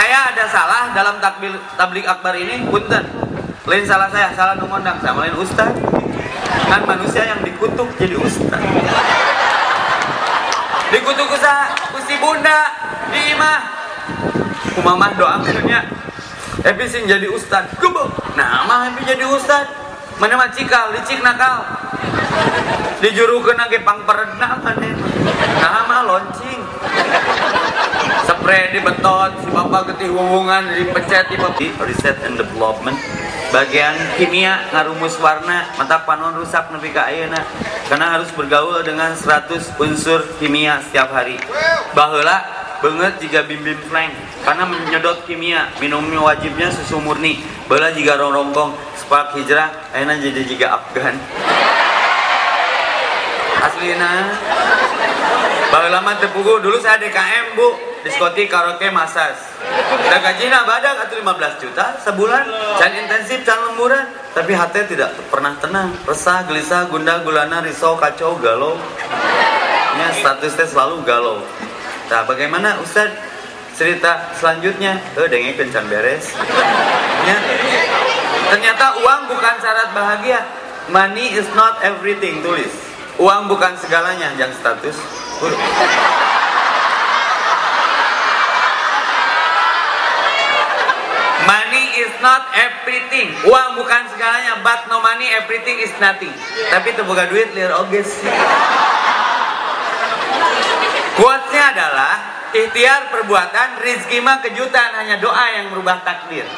saya ada salah dalam takbil tablik akbar ini? Punten. Lain salah saya salah ngomong sama lain ustaz. Kan manusia yang dikutuk jadi ustaz. Dikutuk usaha kusi bunda di imah. Kumamah doa akhirnya Epi sing jadi ustad nah mah Epi jadi ustad mana mah cikal licik nakal. Dijurukeun ge pangperedna maneh nah mah loncing spray di betot si bapak getih hubungan dipecet di bapak reset and development bagian kimia ngarumus warna mata panon rusak nepi ka ayeuna karena harus bergaul dengan 100 unsur kimia setiap hari. Baheula banget jika bim bim flank karena menyedot kimia minumnya wajibnya susu murni. Bala jika rongrongkong spark hijrah enak jadi jika afgan. Aslina bahwa lama tepugu dulu saya DKM bu diskotik karaoke masas dan gajinya badak atau 15 juta sebulan can intensif can lemburan tapi hati tidak pernah tenang resah gelisah gundah gulana risau kacau galau ya statusnya selalu galau Nah, bagaimana Ustaz cerita selanjutnya? Oh, dengeng kencan beres. Ya. Ternyata uang bukan syarat bahagia. Money is not everything, tulis. Uang bukan segalanya, yang status. Uh. Money is not everything. Uang bukan segalanya, but no money everything is nothing. Tapi terbuka duit liar oges. Quotesnya adalah ikhtiar perbuatan, rizki mah kejutan, hanya doa yang merubah takdir.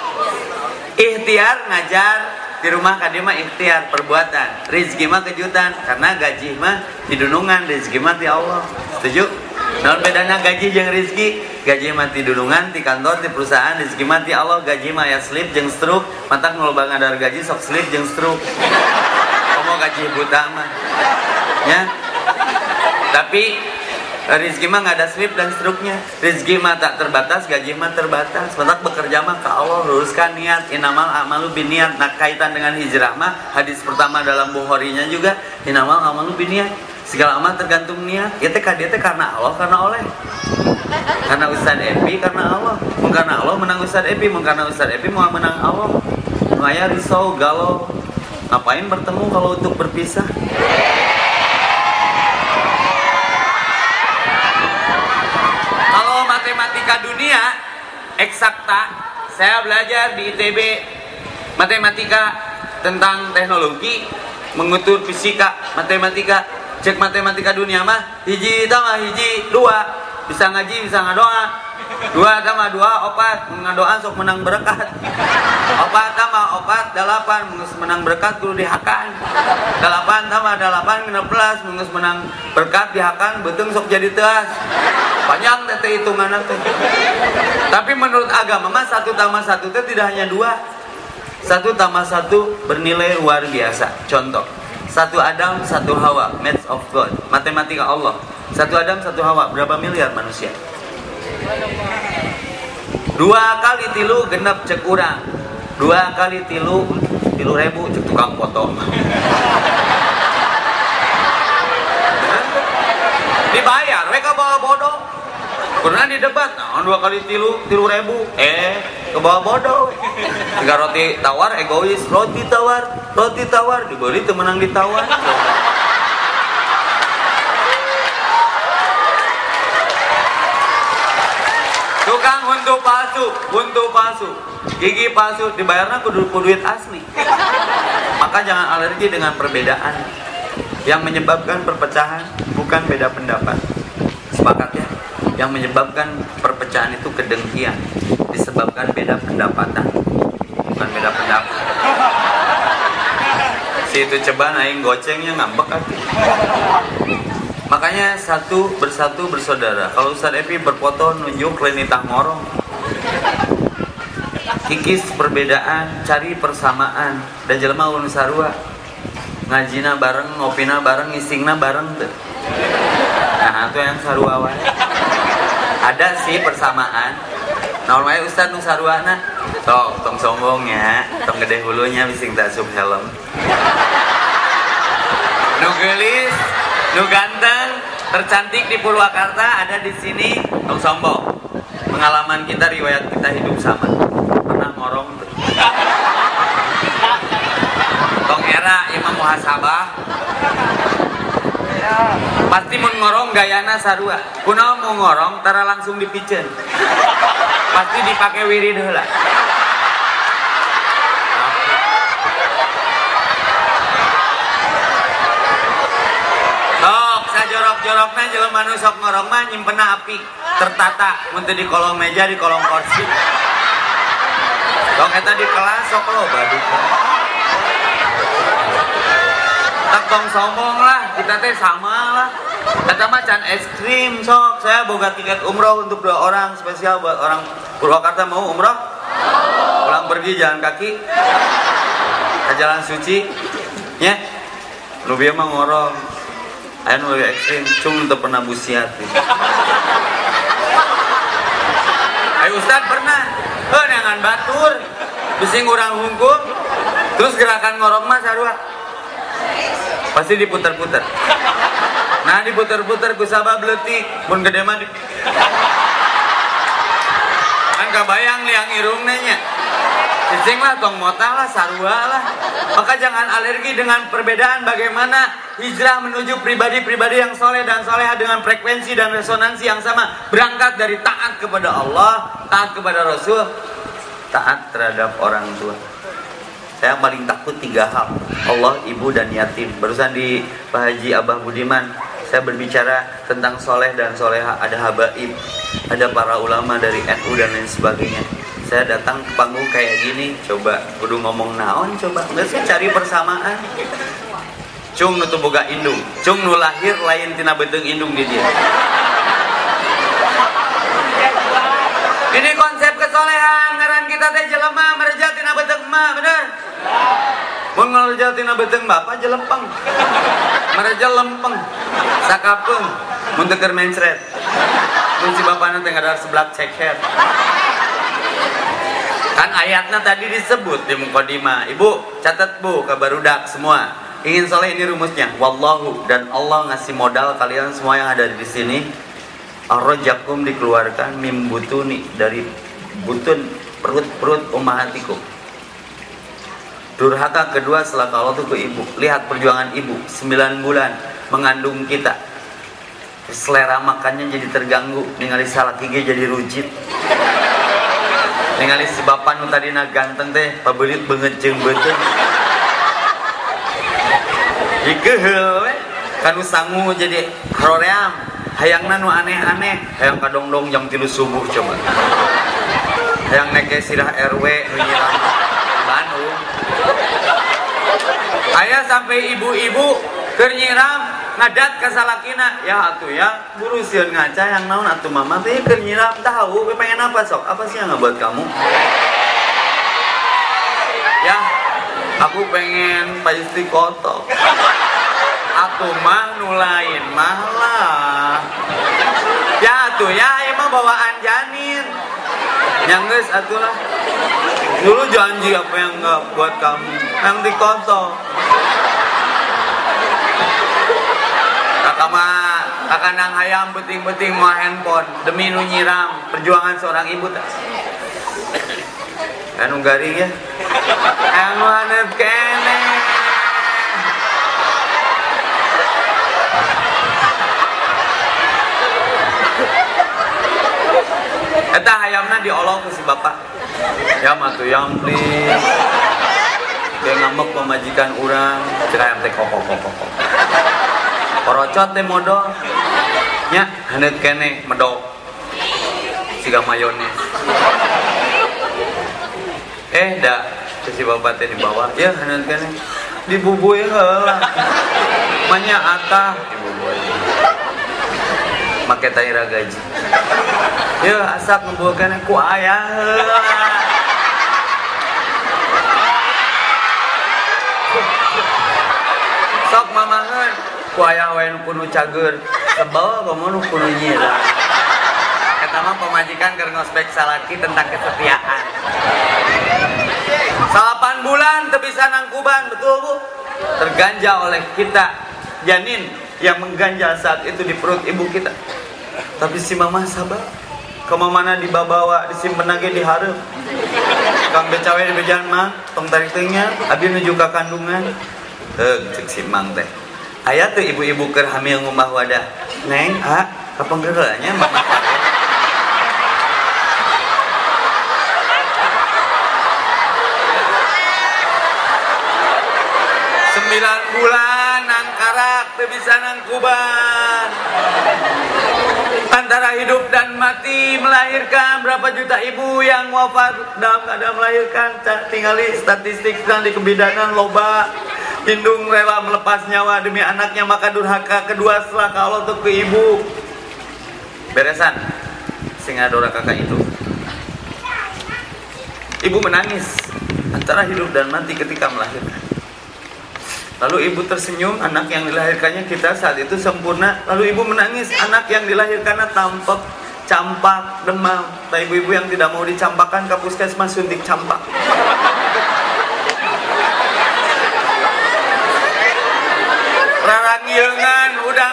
Ikhtiar ngajar di rumah kadima ikhtiar perbuatan, rizki mah kejutan karena gaji mah didunungan, rizki mah di Allah. Setuju? Non bedanya gaji jeung rizki, gaji mah di dunungan, di kantor, di perusahaan, rizki mah di Allah, gaji mah ya slip jeung stroke, mata ngeloba ngadar gaji sok slip jeung stroke. Kamu gaji buta mah. Ya. Tapi Rizki mah nggak ada slip dan struknya. Rizki mah tak terbatas, gaji mah terbatas. Sebentar bekerja mah ke Allah, luruskan niat. Inamal amalu biniat. Nah kaitan dengan hijrah mah hadis pertama dalam Bukhari-nya juga inamal amalu biniat. Segala amal tergantung niat. Ya teh dia karena Allah, karena oleh. Karena Ustaz Epi, karena Allah. Karena Allah menang Ustaz Epi, karena Ustaz Epi mau menang Allah. Ngaya risau, galau. Ngapain bertemu kalau untuk berpisah? Dunia eksakta saya belajar di ITB matematika tentang teknologi mengutur fisika matematika cek matematika dunia mah hiji tambah hiji dua. Bisa ngaji bisa ngadoa dua tambah dua opat. Ngadoa sok menang berkat. Opat tambah opat delapan. Mengus menang berkat kudu dihakan. Delapan tambah delapan genep belas. Mengus menang berkat dihakan betung sok jadi teas. Panjang tete hitungan teh tapi menurut agama mah satu tambah satu teh tidak hanya dua. Satu tambah satu bernilai luar biasa. Contoh satu Adam satu Hawa. Maths of God. Matematika Allah. Satu Adam satu Hawa. Berapa miliar manusia dua kali tilu genap cek urang. Dua kali tilu tilu ribu cek tukang potong dibayar mereka bawa bodoh. Pernah di debat nah, dua kali tilu tilu ribu eh ke bawah bodoh. Tiga roti tawar egois. Roti tawar roti tawar dibeli temenang ditawar tukang untuk palsu untuk palsu. Gigi palsu dibayarnya kudu duit asli. Maka jangan alergi dengan perbedaan yang menyebabkan perpecahan bukan beda pendapat. Sepakat ya? Yang menyebabkan perpecahan itu kedengkian disebabkan beda pendapatan bukan beda pendapat. Si itu coba naik gocengnya ngambek kan makanya satu bersatu bersaudara. Kalau Ustaz Epi berfoto nunjuk lenitah ngorong kikis perbedaan cari persamaan. Dan jelema ulun sarua ngajina bareng ngopina bareng ngisingna bareng nah itu yang sarua wae. Ada sih persamaan. Normalnya Ustaz nu saruana? Sok tong sombongnya tong gede hulunya bising tak helm. Nu gelis nu ganteng tercantik di Purwakarta ada di sini. Tong sombong pengalaman kita riwayat kita hidup sama. Pernah ngorong. Tong era imam muhasabah. Pasti mau ngorong gayana sarua. Kunaon mau ngorong tara langsung dipicen pasti dipakai wirid heula Sok, jelema nu sok ngorong mah nyimpenna api tertata mun di kolong meja di kolong kursi. Sok eta di kelas sok lo baduk. Tak tong sombong lah, kita teh sama lah. Kata macan es krim sok, saya boga tiket umroh untuk dua orang spesial buat orang Purwakarta mau umroh? Pulang pergi jalan kaki ke jalan suci, ya. Nubia mah ngorong, Nu lebih ekstrim, cung untuk pernah busiat. Ayo Ustad pernah, eh dengan batur, bising orang hungkul, terus gerakan ngorong mah sarua, pasti diputar-putar. Nah diputar-putar ku sabab leutik, mun gede mah. Kan kabayang liang irung nya. Cicing lah, tong mota lah, sarua lah. Maka jangan alergi dengan perbedaan bagaimana hijrah menuju pribadi-pribadi yang soleh dan soleha dengan frekuensi dan resonansi yang sama. Berangkat dari taat kepada Allah, taat kepada Rasul, taat terhadap orang tua. Saya paling takut tiga hal. Allah, ibu, dan yatim. Barusan di Pak Haji Abah Budiman, saya berbicara tentang soleh dan soleha. Ada habaib, ada para ulama dari NU dan lain sebagainya saya datang ke panggung kayak gini coba kudu ngomong naon coba. Nggak sih cari persamaan. Cung nu boga indung. Cung nu lahir lain tina beteng indung di dia. Ini konsep kesolehan ngaran kita teh jelema mereja tina beteng emak bener? Mun mereja tina beteng bapak jelempeng mereja lempeng sakapeung mun teu keur mencret. Mun si bapana teh ngadar seblak ceker kan ayatnya tadi disebut di mukadimah ibu catat bu kabarudak semua. Ingin soleh ini rumusnya. Wallahu dan Allah ngasih modal kalian semua yang ada di sini. Arrojakum dikeluarkan mim butuni dari butun perut-perut umahatikum durhaka kedua setelah Allah tuh ke ibu. Lihat perjuangan ibu 9 bulan mengandung kita. Selera makannya jadi terganggu ningali salah gigi jadi rujit ningali si bapak nu tadi na ganteng teh pabelit banget jeung beuteung Ikeul we kanu sangu jadi roream. Hayangna nu aneh-aneh. Hayang kadongdong jam tilu subuh coba. Hayang neke sirah RW nu nyiram. Bandung ayah sampai ibu-ibu nyiram ngadat ke salakina. Ya atuh ya. Buru sieun ngaca yang naon atuh mama. Teh keur nyiram tahu pengen apa sok? Apa sih yang buat kamu? Ya aku pengen pasti kotor. Atuh mah nulain mah lah ya atuh ya emang bawaan janin yang guys atuh lah. Dulu janji apa yang nggak buat kamu? Yang dikotor kakandang hayam beting-beting mau handphone demi nu nyiram perjuangan seorang ibu tak. Anu garing ya? Anu hanep kene. Eta hayamna diolong ke si bapak. Ya matu yang please Dia ngambek pemajikan orang Cek ayam teh kokok kokok Korocot teh nya hanet kene medok. Siga mayones. Eh dah si bapak teh di bawah. Ya hanet kene. Dibubui heula manya atah dibubui make taira gaji. Ya asak ngebuat kene ku ayah sok mamahan ku aya wae kudu cager sebel kamu nu kudu nyira eta mah pemajikan keur ngospek salaki tentang kesetiaan. Salapan bulan teu bisa nangkuban betul bu? Terganja oleh kita. Janin yang mengganjal saat itu di perut ibu kita. Tapi si mama sabar. Ke mana dibawa disimpen lagi di harap kang becawe di bejan mah tong tarik tengnya abi menuju ke kandungan. Eh cek si mang teh ayat tuh ibu-ibu ker hamil ngumah wadah. Neng ah kapan geranya mama sembilan bulan nang karak bisa nang kuban. Antara hidup dan mati melahirkan berapa juta ibu yang wafat. Dalam keadaan melahirkan tinggali statistik dan di kebidanan loba Hindung rela melepas nyawa demi anaknya maka durhaka kedua setelah kalau untuk ke ibu beresan singa dora kakak itu ibu menangis antara hidup dan mati ketika melahirkan Lalu ibu tersenyum, anak yang dilahirkannya kita saat itu sempurna. Lalu ibu menangis, anak yang dilahirkannya tampak, campak, demam. Nah ibu-ibu yang tidak mau dicampakkan ke puskesmas suntik campak.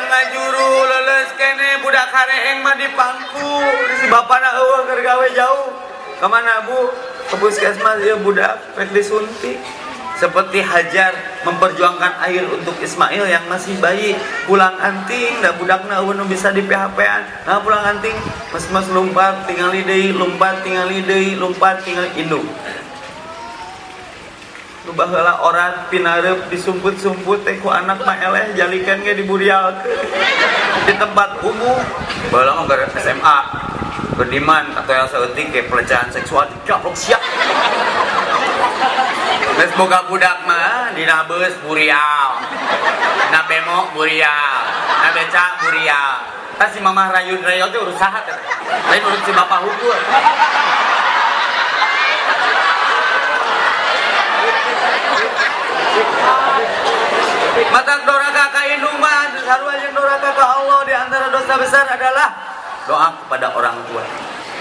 Ngajuru, leles kene, budak kareeng mah dipangku. Si bapak nak eueuh gawe jauh. Ke mana bu? Ke puskesmas ya budak, rek disuntik seperti Hajar memperjuangkan air untuk Ismail yang masih bayi pulang anting dah budakna eueuh bisa di php nah pulang anting mas-mas lompat tinggal deui lompat tinggal deui lompat tinggal induk nu baheula orat pinareup disumput-sumput teh ku anak mah eleh jalikan ge diburialkeun di tempat umum baheula mah SMA berdiman atau yang seetik kayak pelecehan seksual dicaplok siap Terus boga budak mah dina beus burial. Dina bemo burial. Dina beca burial. Tas si mamah rayun rayo teh urus saha teh. Lain urus si bapak hukum. Mata doraka ka indung mah sarua jeung doraka ka Allah di antara dosa besar adalah doa kepada orang tua.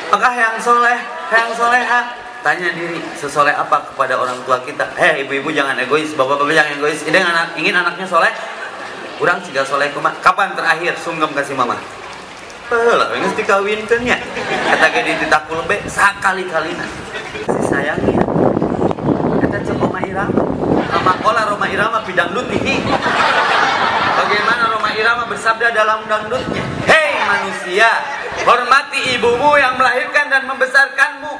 Maka yang soleh, yang soleha? Tanya diri sesoleh apa kepada orang tua kita? Eh ibu-ibu jangan egois bapak-bapak jangan egois. Ini anak ingin anaknya soleh? Kurang sih soleh kuma. Kapan terakhir sungkem kasih mama? Lah nges dikawinkan ya. Kata gede ditakul be sakali kalina si sayangnya kata cek Roma Irama sama kola Roma Irama pidang lutihi bagaimana Roma Irama bersabda dalam dangdutnya hei manusia hormati ibumu yang melahirkan dan membesarkanmu.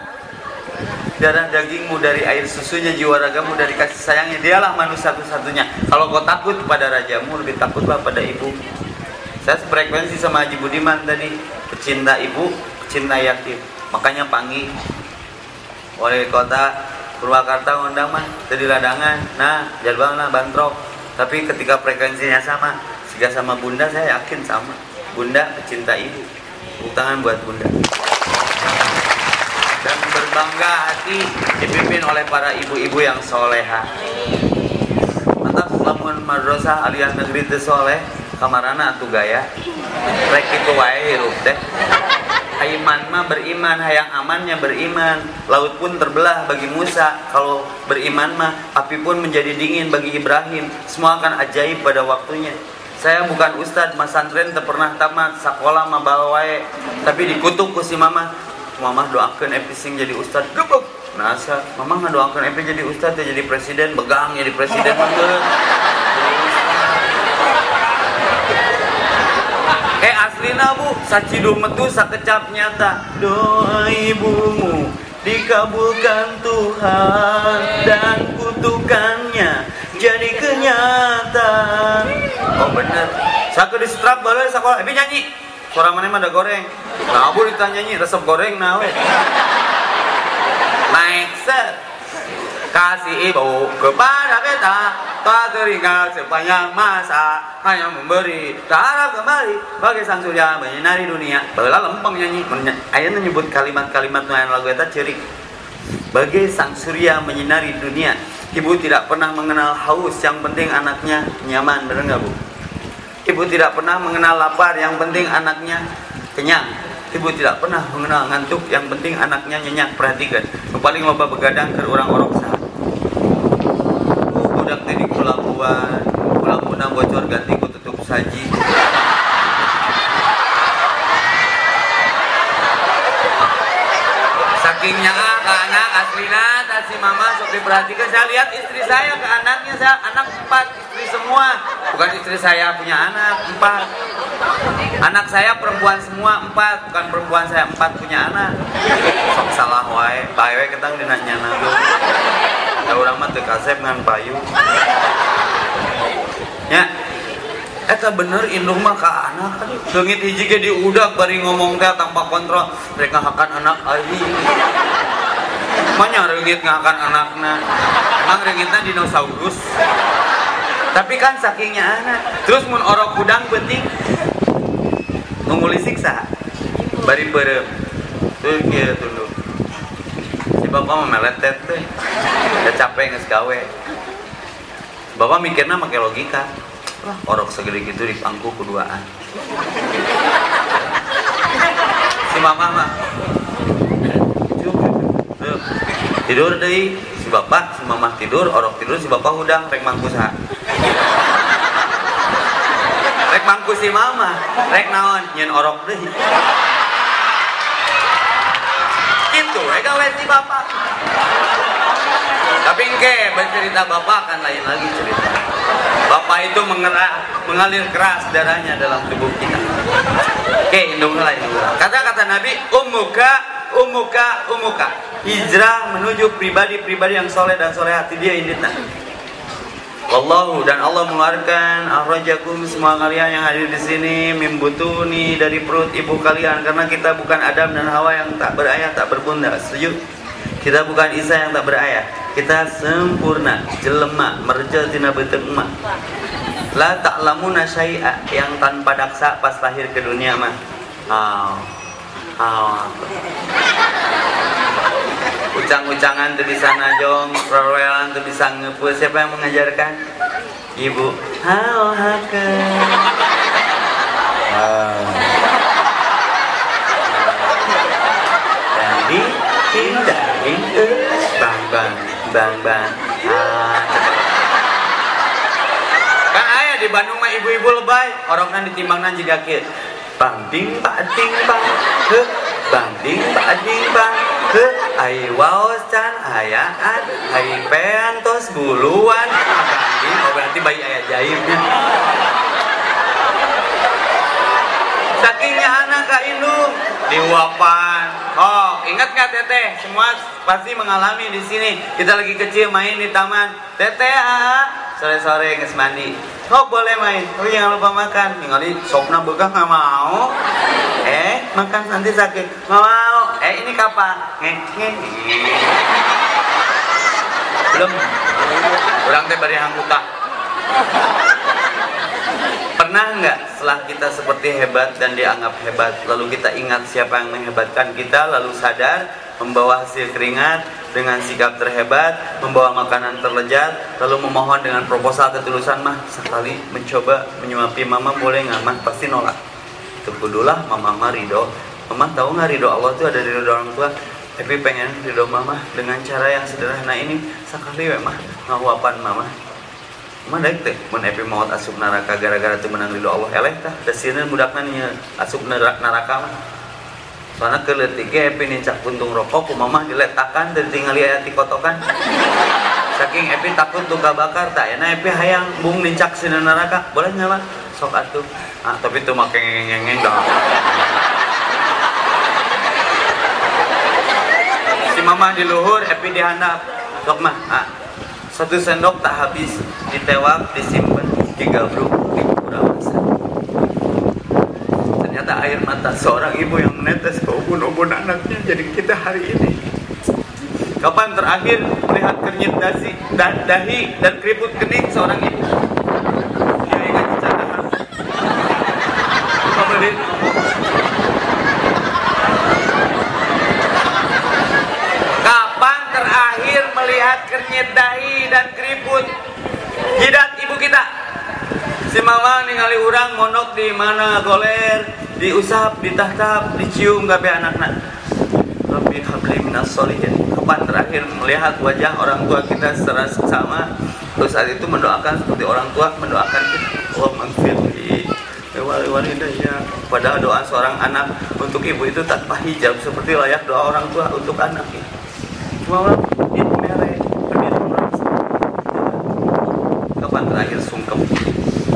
Darah dagingmu dari air susunya jiwa ragamu dari kasih sayangnya dialah manusia satu-satunya. Kalau kau takut pada rajamu lebih takutlah pada ibu. Saya sefrekuensi sama Haji Budiman tadi pecinta ibu pecinta yatim. Makanya panggil. Oleh kota Purwakarta ngundang mah jadi ladangan. Nah jadwal lah bantrok. Tapi ketika frekuensinya sama jika sama bunda saya yakin sama. Bunda pecinta ibu tangan buat bunda. Dan berbangga hati dipimpin oleh para ibu-ibu yang soleha. Mantap lamun madrasah alias negeri teu soleh kamarana atuh gaya. Rek itu wae hirup teh Iman mah beriman, hayang amannya beriman. Laut pun terbelah bagi Musa. Kalau beriman mah, api pun menjadi dingin bagi Ibrahim. Semua akan ajaib pada waktunya. Saya bukan ustadz, mas santren pernah tamat, sekolah mah balawai. Tapi dikutuk ku si mama, mama doakan Epi sing jadi ustad gebek nasa mama nggak doakan Epi jadi ustad ya jadi presiden begang jadi presiden banget eh aslina bu sacidu metu sakecap nyata doa ibumu dikabulkan Tuhan dan kutukannya jadi kenyataan oh bener saya di strap boleh sekolah Epi nyanyi Suara mana mah ada goreng. Nah, abu ditanyanya resep goreng nah we. Naik set. Kasih ibu kepada kita tak teringat sepanjang masa hanya memberi darah kembali bagi sang surya menyinari dunia. Bela lempeng nyanyi. Ayah menyebut kalimat-kalimat yang lagu itu ciri. Bagi sang surya menyinari dunia, ibu tidak pernah mengenal haus. Yang penting anaknya nyaman, benar nggak bu? Ibu tidak pernah mengenal lapar, yang penting anaknya kenyang. Ibu tidak pernah mengenal ngantuk, yang penting anaknya nyenyak. Perhatikan, paling loba begadang ke orang-orang saat budak teh di pelabuhan pelabuhan bocor ganti ku tutup saji. Sakingnya anak aslina tasi mama sok diperhatikan. Saya lihat istri saya ke anaknya saya anak empat istri semua. Bukan istri saya punya anak empat. Anak saya perempuan semua empat. Bukan perempuan saya empat punya anak. Sok salah wae. Bae ketang dinanya nabi ya orang mah kasep ngan payu. Ya. Eta bener indung mah ke anak kan. Leungit hiji ge diudak bari ngomong teh tanpa kontrol. Mereka ngakan anak ayi Manya reungit ngakan anakna Emang reungitna dinosaurus. Tapi kan sakingnya anak. Terus mun orok kudang penting. Nunguli siksa. Bari berem. Tuh kieu tunduk Si bapak mah meletet teh Udah capek nges gawe. Bapak mikirnya pakai logika. Orok segede gitu di pangku keduaan. Si mama mah tidur deh si bapak si mama tidur orok tidur si bapak udang rek mangku sah rek mangku si mama rek naon nyen orok deh gitu eh gawe si bapak tapi engke bercerita bapak kan lain lagi cerita. Bapak itu mengerah, mengalir keras darahnya dalam tubuh kita. Oke indunglah indunglah kata-kata nabi umuka umuka umuka hijrah menuju pribadi-pribadi yang soleh dan soleh hati dia ini Wallahu dan Allah mengeluarkan ahrajakum semua kalian yang hadir di sini mimbutuni dari perut ibu kalian karena kita bukan Adam dan Hawa yang tak berayah tak berbunda. Setuju? Kita bukan Isa yang tak berayah. Kita sempurna, jelema, merja tina beuteung emak. La ta'lamuna syai'a yang tanpa daksa pas lahir ke dunia mah. Oh. Oh. Ucang-ucangan tuh bisa najong, perwelan tuh bisa ngepus. Siapa yang mengajarkan? Ibu. Halo hake. Jadi tidak bang bang bang bang. Ah. Kan ayah di Bandung mah ibu-ibu lebay, orangnya ditimbangnan juga kieu. Bang ding pak ding bang, bang ding pak ding bang, he, ai waos can ayaan, ai pean tos buluan, bang ding, oh berarti bayi ayah jaibnya. Sakingnya anak kak indung diuapan. Oh, ingat nggak teteh? Semua pasti mengalami di sini. Kita lagi kecil main di taman. Teteh, ah, sore-sore nges mandi. Oh boleh main, tapi jangan lupa makan. Ningali sopna bekah nggak mau. Makan nanti sakit. Nggak mau. Eh, ini kapan? Ngek, ngek. Belum. Orang teh bari hangkuta. Pernah nggak setelah kita seperti hebat dan dianggap hebat, lalu kita ingat siapa yang menghebatkan kita, lalu sadar, membawa hasil keringat dengan sikap terhebat, membawa makanan terlejat, lalu memohon dengan proposal ketulusan mah sekali mencoba menyuapi mama boleh nggak mah pasti nolak. Tunggulah mama mah ridho. Mama tahu nggak ridho Allah itu ada di ridho orang tua. Tapi pengen ridho mama dengan cara yang sederhana ini. Sekali we mah ngawapan mama. Mana teh mun epi maut asup neraka gara-gara teu menang ridho Allah. Eleh tah da sieun budakna nya asup neraka mah. Soalnya keleutik epi nincak puntung rokok ku mamah diletakan dan tinggal aya ti kotokan. Saking epi takut tuh bakar tak enak epi hayang bung nincak sieun neraka. Boleh nya mah sok atuh. Ah tapi tuh make ngengeng dah si mamah di luhur epi di handap sok mah ah satu sendok tak habis ditewak disimpan digabruk di kurawasa ternyata air mata seorang ibu yang menetes ke ubun-ubun anaknya jadi kita hari ini. Kapan terakhir melihat kernyit dasi dahi dan keriput kening seorang ibu dia ingat cadang menit kapan terakhir kernyit dahi dan keriput. Jidat ibu kita. Si mama ningali urang monok di mana goler diusap ditahtap dicium gabe anakna. Rabbi habli minas solihin kapan terakhir melihat wajah orang tua kita secara sama terus saat itu mendoakan seperti orang tua mendoakan kita. Allah mangfirli wali walidayya padahal doa seorang anak untuk ibu itu tanpa hijab. Seperti layak doa orang tua untuk anaknya. Orang duit mere, duit merasa. Kapan terakhir sungkem?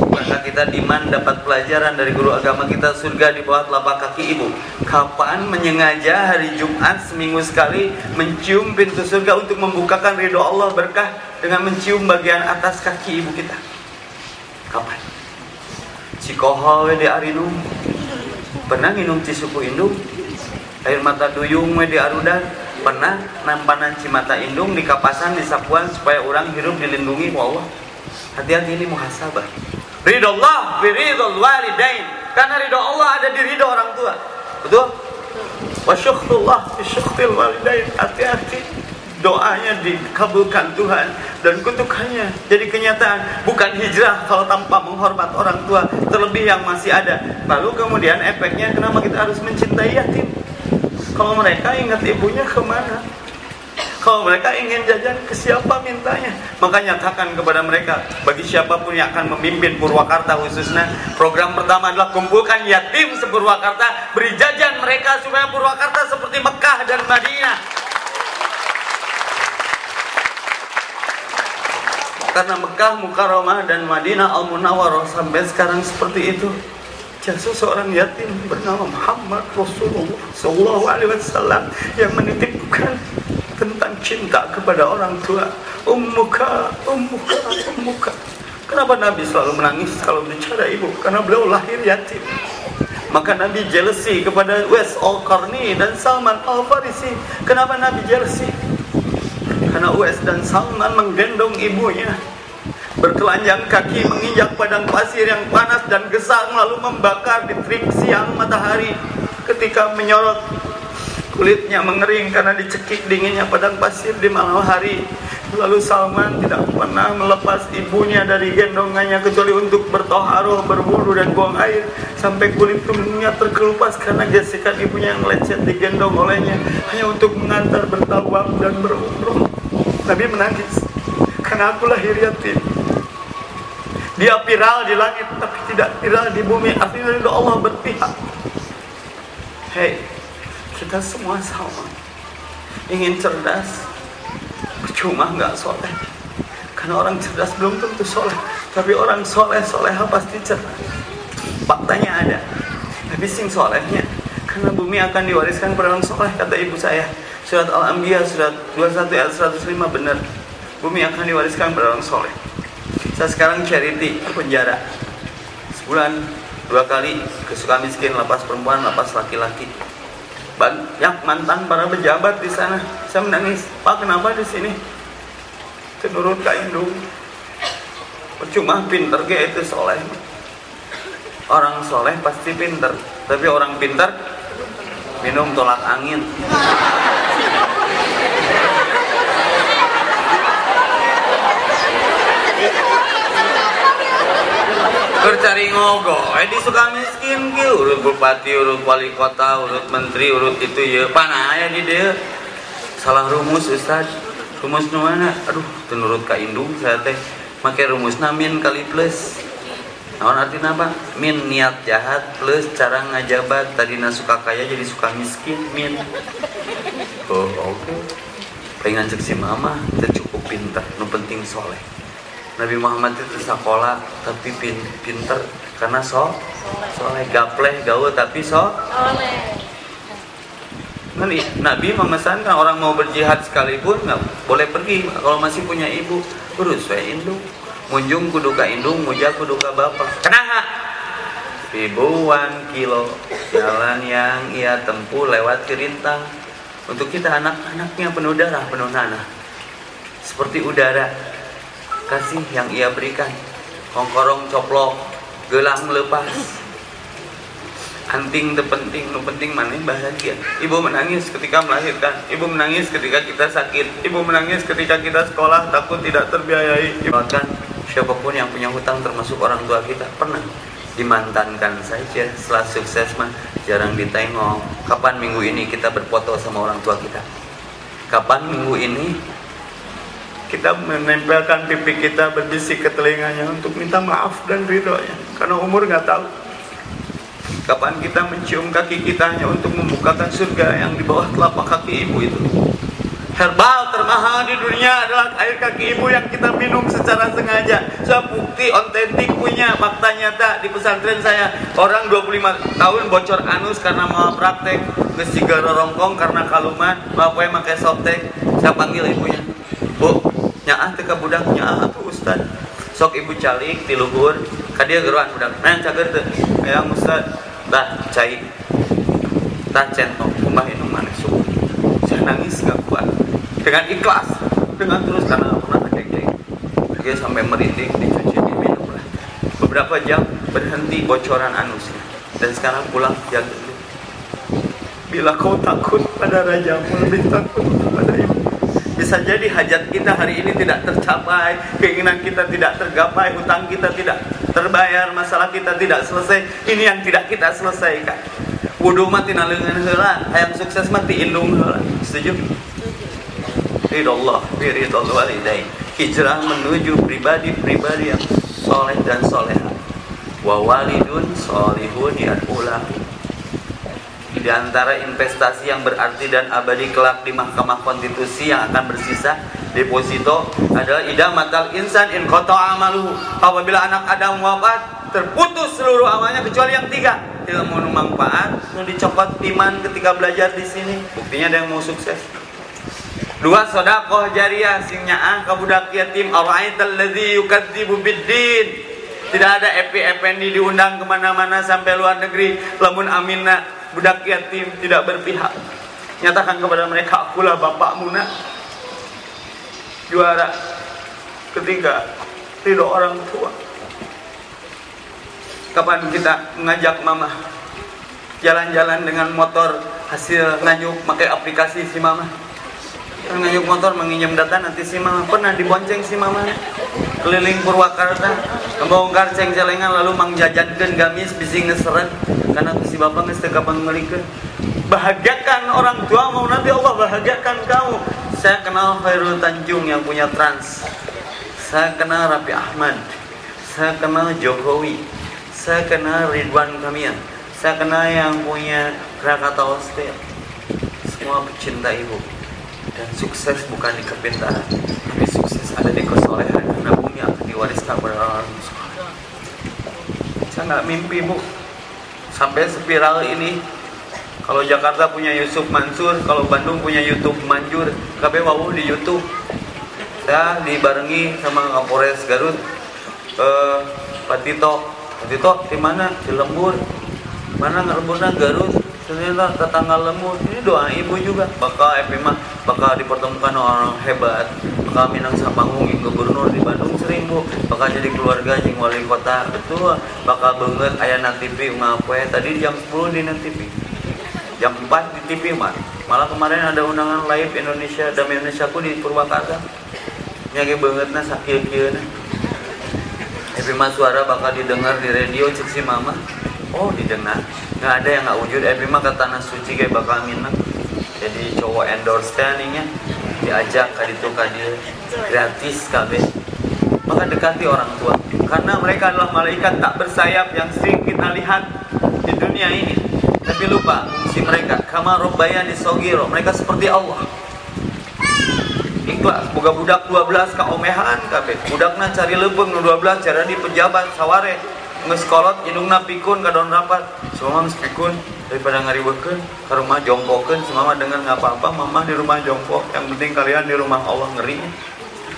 Maka kita diman dapat pelajaran dari guru agama kita surga di bawah telapak kaki ibu. Kapan menyengaja hari Jumat seminggu sekali mencium pintu surga untuk membukakan ridho Allah berkah dengan mencium bagian atas kaki ibu kita? Kapan? Cikohol di Arinum Pernah minum cisuku indung Air mata duyung di Arudan Pernah nampanan cimata indung di kapasan di sapuan supaya orang hidup dilindungi Allah Hati-hati ini muhasabah Ridho Allah ridho walidain. Karena ridho Allah ada di ridho orang tua. Betul? Wa syukhrullah fi syukhril walidain. Hati-hati. Doanya dikabulkan Tuhan dan kutukannya. Jadi kenyataan bukan hijrah kalau tanpa menghormat orang tua terlebih yang masih ada. Lalu kemudian efeknya kenapa kita harus mencintai yatim? Kalau mereka ingat ibunya ke mana kalau mereka ingin jajan ke siapa mintanya maka nyatakan kepada mereka bagi siapa pun yang akan memimpin Purwakarta khususnya program pertama adalah kumpulkan yatim sepurwakarta beri jajan mereka supaya Purwakarta seperti Mekah dan Madinah karena Mekah, Mukarramah dan Madinah Al Munawwarah sampai sekarang seperti itu. Jasa seorang yatim bernama Muhammad Rasulullah Sallallahu Alaihi Wasallam yang menitipkan tentang cinta kepada orang tua. Ummuka, ummuka, ummuka. Kenapa Nabi selalu menangis kalau bicara ibu? Karena beliau lahir yatim. Maka Nabi jealousy kepada Wes Al-Qarni dan Salman Al-Farisi. Kenapa Nabi jealousy? Karena Uwais dan Salman menggendong ibunya Bertelanjang kaki menginjak padang pasir yang panas dan gesang Lalu membakar di terik siang matahari Ketika menyorot kulitnya mengering karena dicekik dinginnya padang pasir di malam hari Lalu Salman tidak pernah melepas ibunya dari gendongannya Kecuali untuk bertoharoh, berburu dan buang air Sampai kulit tubuhnya terkelupas karena gesekan ibunya yang lecet digendong olehnya Hanya untuk mengantar bertawaf dan berumroh Nabi menangis karena aku lahir yatim. Dia viral di langit tapi tidak viral di bumi. Artinya Allah berpihak. Hei, kita semua sama. Ingin cerdas, cuma nggak soleh. Karena orang cerdas belum tentu soleh. Tapi orang soleh soleha pasti cerdas. Faktanya ada. Tapi sing solehnya karena bumi akan diwariskan kepada orang soleh kata ibu saya Surat Al-Anbiya surat 21 ayat 105 benar. Bumi akan diwariskan kepada orang soleh. Saya sekarang charity penjara. Sebulan dua kali ke miskin lapas perempuan, lapas laki-laki. Banyak mantan para pejabat di sana. Saya menangis. Pak kenapa di sini? Menurut Kak Indung, percuma pinter kayak itu soleh. Orang soleh pasti pinter, tapi orang pinter minum tolak angin. Bercari ngogo eh di suka miskin ki urut bupati urut wali kota urut menteri urut itu ya panah ya di dia salah rumus ustad rumus mana aduh menurut kak indung saya teh pakai rumus namin kali plus Nah, artinya apa? Min niat jahat plus cara ngajabat tadi suka kaya jadi suka miskin min. Oh oke. Okay. Pengen cek si mama, cukup pintar, nu penting soleh. Nabi Muhammad itu sekolah tapi pin, pinter karena so soleh. Gapleh gaul tapi so Nabi, Nabi memesankan orang mau berjihad sekalipun nggak boleh pergi. Kalau masih punya ibu urus saya indung. Munjung kuduka indung muja kuduka bapak. Kenapa? Ribuan kilo jalan yang ia tempuh lewat kerintang untuk kita anak-anaknya penuh darah penuh nanah. Seperti udara kasih yang ia berikan. Kongkorong coplok gelang lepas. Anting penting nu penting mana bahagia ibu menangis ketika melahirkan. Ibu menangis ketika kita sakit. Ibu menangis ketika kita sekolah takut tidak terbiayai. Bahkan siapa pun yang punya hutang termasuk orang tua kita pernah dimantankan saja setelah sukses mah jarang ditengok. Kapan minggu ini kita berfoto sama orang tua kita? Kapan minggu ini kita menempelkan pipi kita berbisik ke telinganya untuk minta maaf dan ridhonya karena umur nggak tahu kapan kita mencium kaki kita hanya untuk membukakan surga yang di bawah telapak kaki ibu itu Herbal termahal di dunia adalah air kaki ibu yang kita minum secara sengaja. Saya bukti otentik punya fakta nyata di pesantren saya. Orang 25 tahun bocor anus karena mau praktek. Gesigara rongkong karena kaluman. Bapak yang pakai softtek. Saya panggil ibunya. Bu, nyaah teka budak nyaah tuh ustad. Sok ibu calik di luhur. Kadia geruan budak. Nah cager tuh. Ayang ustad. Dah cai. Tah centong. Kumbah inung manis Saya nangis gak kuat dengan ikhlas dengan terus karena pernah ngecek dia sampai merinding dicuci diminum lah beberapa jam berhenti bocoran anusnya dan sekarang pulang jaga bila kau takut pada rajamu lebih takut pada bisa jadi hajat kita hari ini tidak tercapai keinginan kita tidak tergapai hutang kita tidak terbayar masalah kita tidak selesai. Ini yang tidak kita selesaikan. Wudhu mati nalengan hela ayam sukses mati indung hela setuju? Ridallah fi ridal walidain. Hijrah menuju pribadi-pribadi yang soleh dan soleha. Wa walidun solihun yad'ulah di antara investasi yang berarti dan abadi kelak di Mahkamah Konstitusi yang akan bersisa deposito adalah idamatal insan in koto amalu apabila anak Adam wafat terputus seluruh amalnya kecuali yang tiga. Ilmu manfaat yang dicopot iman ketika belajar di sini. Buktinya ada yang mau sukses. Dua sodakoh jariah sing nyaah ka budak yatim. Araital ladzi yukadzibu biddin. Tidak ada Epi Effendi diundang ke mana-mana sampai luar negeri. Lamun Amina budak yatim tidak berpihak. Nyatakan kepada mereka akulah bapakmu nak. Juara ketiga ridho orang tua. Kapan kita mengajak mama jalan-jalan dengan motor hasil nganyuk pakai aplikasi si mama? Ngayuk motor menginjam data nanti si mama. Pernah dibonceng si mama. Keliling Purwakarta. Membongkar ceng celengan lalu mangjajankan gamis bisi ngeseret. Karena si bapak nges kapan melikeun bahagiakan orang tua mau nanti Allah bahagiakan kamu. Saya kenal Khairul Tanjung yang punya trans. Saya kenal Rapi Ahmad. Saya kenal Jokowi. Saya kenal Ridwan Kamil. Saya kenal yang punya Krakatau Steel semua pecinta ibu dan sukses bukan di kepintaran tapi sukses ada di kesolehan. Karena bumi akan diwariskan kepada orang saya nggak mimpi bu. Sampai spiral ini kalau Jakarta punya Yusuf Mansur kalau Bandung punya YouTube Manjur KB mau di YouTube. Saya dibarengi sama Kapolres Garut. Eh, Pak Tito. Pak Tito di mana? Di Lembur. Mana ngerebutnya Garut ternyata tetangga lemur ini doa ibu juga. Bakal mah bakal dipertemukan orang hebat. Bakal minang sapanggung gubernur di Bandung sering bu bakal jadi keluarga jeng wali kota. Betul. Bakal banget ayah nanti TV ngapain tadi jam 10 di nanti TV jam 4 di TV mah malah kemarin ada undangan live Indonesia dan Indonesia ku di Purwakarta. Nyake banget nah sakit kia nah mah suara bakal didengar di radio cek si mama oh didengar nggak ada yang nggak wujud. Eh mah ke tanah suci kayak bakal minang jadi cowok endorse nya diajak ke itu dia. Gratis kabe maka dekati orang tua. Karena mereka adalah malaikat tak bersayap yang sering kita lihat di dunia ini. Tapi lupa si mereka kama di sogiro mereka seperti Allah. Ikhlas. Buka budak 12 kaomehan kabe budakna cari lebeng 12 cara di pejabat saware ngeskolot hidungna pikun kadon rapat. Semua nges pikun daripada ngaribekeun ke rumah jongkokeun semua dengan nggak apa-apa mama di rumah jongkok yang penting kalian di rumah Allah ngeri.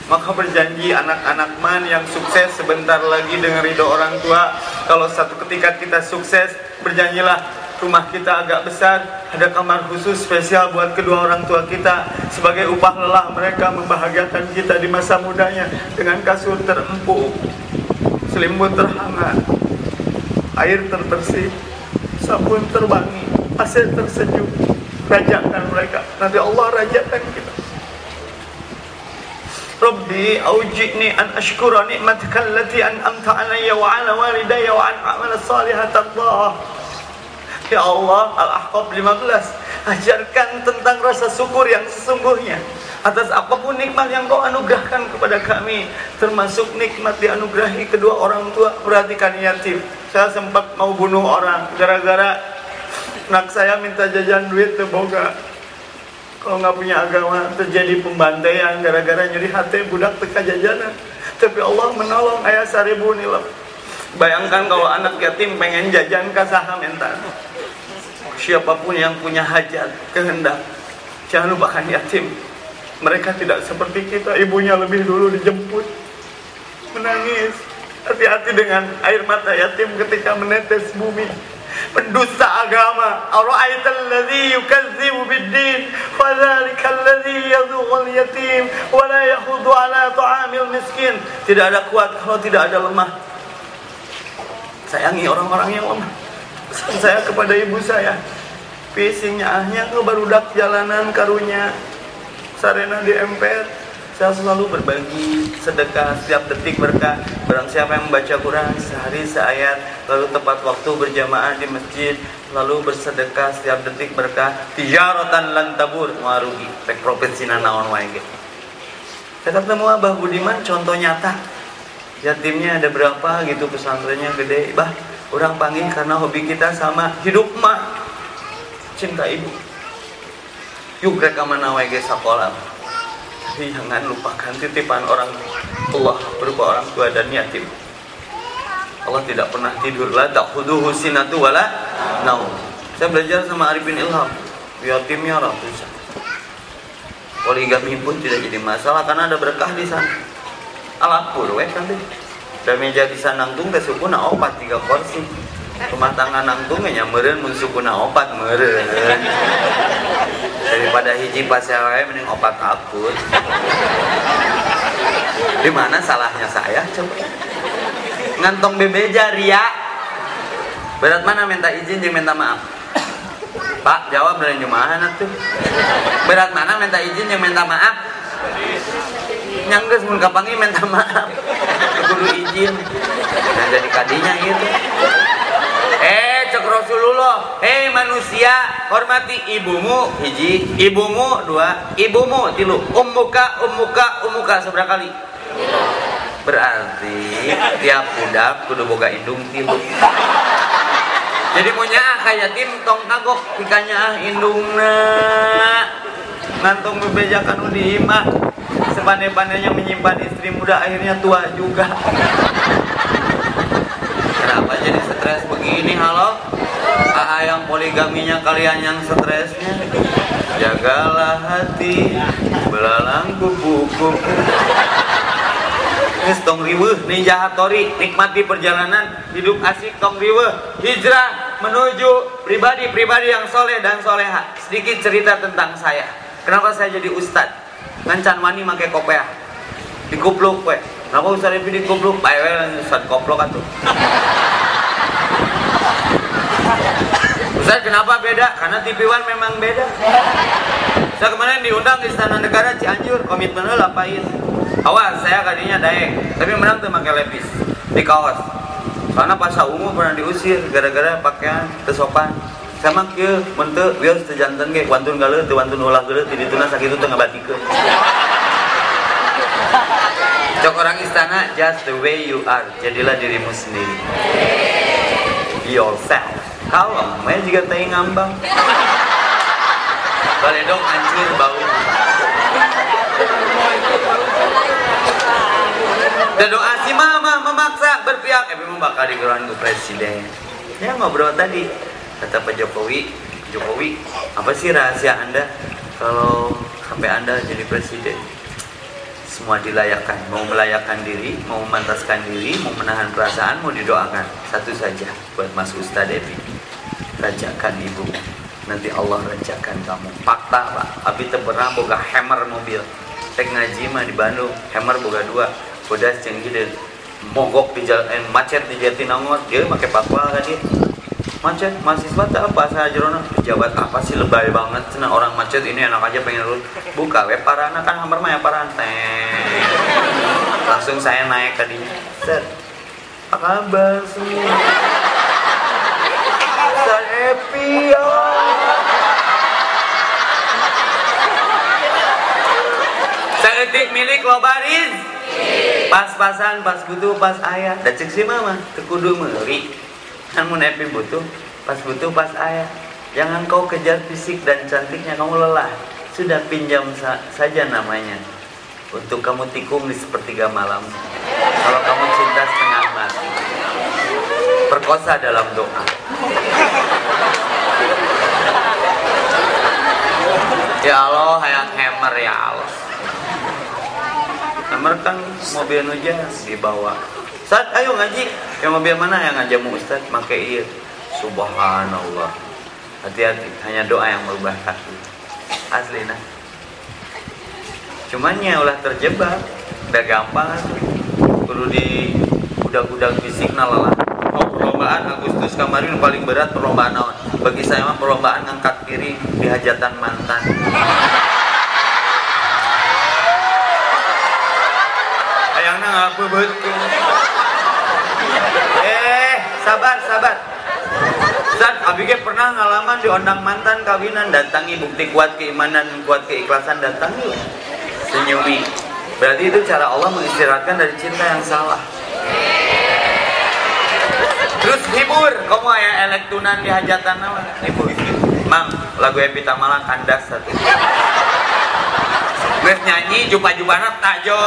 Maka berjanji anak-anak man yang sukses sebentar lagi dengan ridho orang tua. Kalau satu ketika kita sukses berjanjilah rumah kita agak besar. Ada kamar khusus spesial buat kedua orang tua kita. Sebagai upah lelah mereka membahagiakan kita di masa mudanya dengan kasur terempuk selimut terhangat, air terbersih, sabun terwangi, AC tersejuk. Rajakan mereka. Nanti Allah rajakan kita. Rabbi aujikni an ashkura ni'mataka allati an'amta alayya wa ala walidayya wa an a'mala salihat Allah. Ya Allah, Al-Ahqaf 15. Ajarkan tentang rasa syukur yang sesungguhnya atas apa pun nikmat yang kau anugerahkan kepada kami termasuk nikmat dianugerahi kedua orang tua. Perhatikan yatim saya sempat mau bunuh orang gara-gara nak saya minta jajan duit teboga kalau nggak punya agama terjadi pembantaian gara-gara nyuri hati budak teka jajanan. Tapi Allah menolong ayah seribu nilam bayangkan kalau anak yatim pengen jajan ke saham mental siapa pun yang punya hajat kehendak. Jangan lupakan yatim mereka tidak seperti kita. Ibunya lebih dulu dijemput. Menangis. Hati-hati dengan air mata yatim ketika menetes bumi. Pendusta agama. Ara'aital ladzi yukadzibu bid-din. Fadzalikal ladzi yadhuqul yatim. Wa la ala ta'amil miskin. Tidak ada kuat kalau tidak ada lemah. Sayangi orang-orang yang lemah. Saya kepada ibu saya. Pisingnya ahnya ke barudak jalanan karunya sarena di emper saya selalu berbagi sedekah setiap detik berkah. Barang siapa yang membaca Quran sehari seayat lalu tepat waktu berjamaah di masjid lalu bersedekah setiap detik berkah tijaratan lan tabur. Warugi rek provinsi naon wae saya ketemu Abah Budiman contoh nyata. Yatimnya ada berapa gitu pesantrennya gede. Bah orang panggil karena hobi kita sama hidup mah cinta ibu yuk rek mana wae sekolah tapi jangan lupakan titipan orang Allah berupa orang tua dan yatim. Allah tidak pernah tidur tak huduhu sinatu wala naum. Saya belajar sama Arifin Ilham. Yatimnya ratusan. Poligami pun tidak jadi masalah karena ada berkah di sana. Alapur weh kan Dan meja di sana nangtung teh suku na opat tiga kursi. Rumah tangga nangtungnya meren mun suku na opat meren daripada hiji pas saya mending opat takut di mana salahnya saya? Coba. Ngantong bebeja ria berat mana minta izin yang minta maaf? Pak jawab dari jemaah tuh? Berat mana minta izin yang minta maaf? Nyangges mun kapangi minta maaf? Kudu izin. Nah jadi kadinya gitu. Eh cek Rasulullah. Hei manusia hormati ibumu. Hiji ibumu dua ibumu tilu. Ummuka ummuka ummuka seberapa kali? Berarti tiap budak kudu boga indung tilu. Jadi punya kayak tim tong kagok ikannya ah indungna. Ngantung bebejakan di imah. Sepandai-pandainya menyimpan istri muda akhirnya tua juga kenapa jadi stres begini halo? Ah yang poligaminya kalian yang stresnya? Jagalah hati belalang kupu-kupu. Nis tong riweuh ninja hatori nikmati perjalanan hidup asik tong riweuh hijrah menuju pribadi-pribadi yang soleh dan soleha. Sedikit cerita tentang saya. Kenapa saya jadi ustad? Ngancan wani make kopiah dikupluk we kenapa ustad itu dikupluk bae ustad koplok atuh Ustaz kenapa beda? Karena TV One memang beda. Saya kemarin diundang di Istana Negara Cianjur, komitmen lo lapain. Awas, saya kadinya daeng, tapi menang tuh pakai lepis di kaos. Karena pas ungu pernah diusir gara-gara pakaian tersopan. Sama kia, mentu, biar sejantan ke, wantun galau, tuh wantun ulah galau, di tunas sakit itu tengah ke. Cok orang istana, just the way you are. Jadilah dirimu sendiri. Yourself. Kalem main juga teh ngambang. Dong hancur bau. Dan doa si mama memaksa berpihak. Eh memang bakal digeran ke presiden. Ya ngobrol tadi. Kata Pak Jokowi Jokowi apa sih rahasia anda? Kalau sampai anda jadi presiden semua dilayakkan mau melayakkan diri mau memantaskan diri mau menahan perasaan mau didoakan. Satu saja buat Mas Ustadz Devi. Rajakan ibu. Nanti Allah rajakan kamu. Fakta pak. Abi pernah boga hammer mobil. Tek ngaji mah di Bandung hammer boga dua. Bodas gede mogok di jalan eh, macet di Jatinangor. Dia pakai patwal kan dia macet mahasiswa tak apa saya jerona pejabat apa sih lebay banget cina orang macet ini enak aja pengen lulus buka web para anak kan hammer mah ya langsung saya naik tadinya set apa kabar semua happy ya. Seetik milik lo baris. Pas-pasan, pas kudu, pas ayah. Dan cek si mama, tekudu meri. Mau happy butuh, pas butuh, pas ayah. Jangan kau kejar fisik dan cantiknya kamu lelah. sudah pinjam sa saja namanya untuk kamu tikung di sepertiga malam. Kalau kamu cinta setengah mati, perkosa dalam doa. Ya Allah, hayang hammer ya Allah. Hammer kan mobil aja dibawa. Saat ayo ngaji, yang mobil mana yang ngajamu Ustaz? Make iya. Subhanallah. Hati-hati, hanya doa yang merubah takdir. Asli nah. Cuman ya ulah terjebak, udah gampang Perlu di udah-udah fisik nalalah. Oh perlombaan Agustus kemarin paling berat perlombaan naon? Bagi saya mah perlombaan ngangkat piring di hajatan mantan. Ayangna nggak bebet. Sabar, sabar. Saat Abige pernah ngalaman di ondang mantan kawinan datangi bukti kuat keimanan kuat keikhlasan datangi. Senyumi berarti itu cara Allah mengistirahatkan dari cinta yang salah. Terus hibur kamu ayah elektunan di hajatan apa? Hibur. Mang lagu Epita Malang kandas satu. Wes nyanyi jumpa-jumpa tajo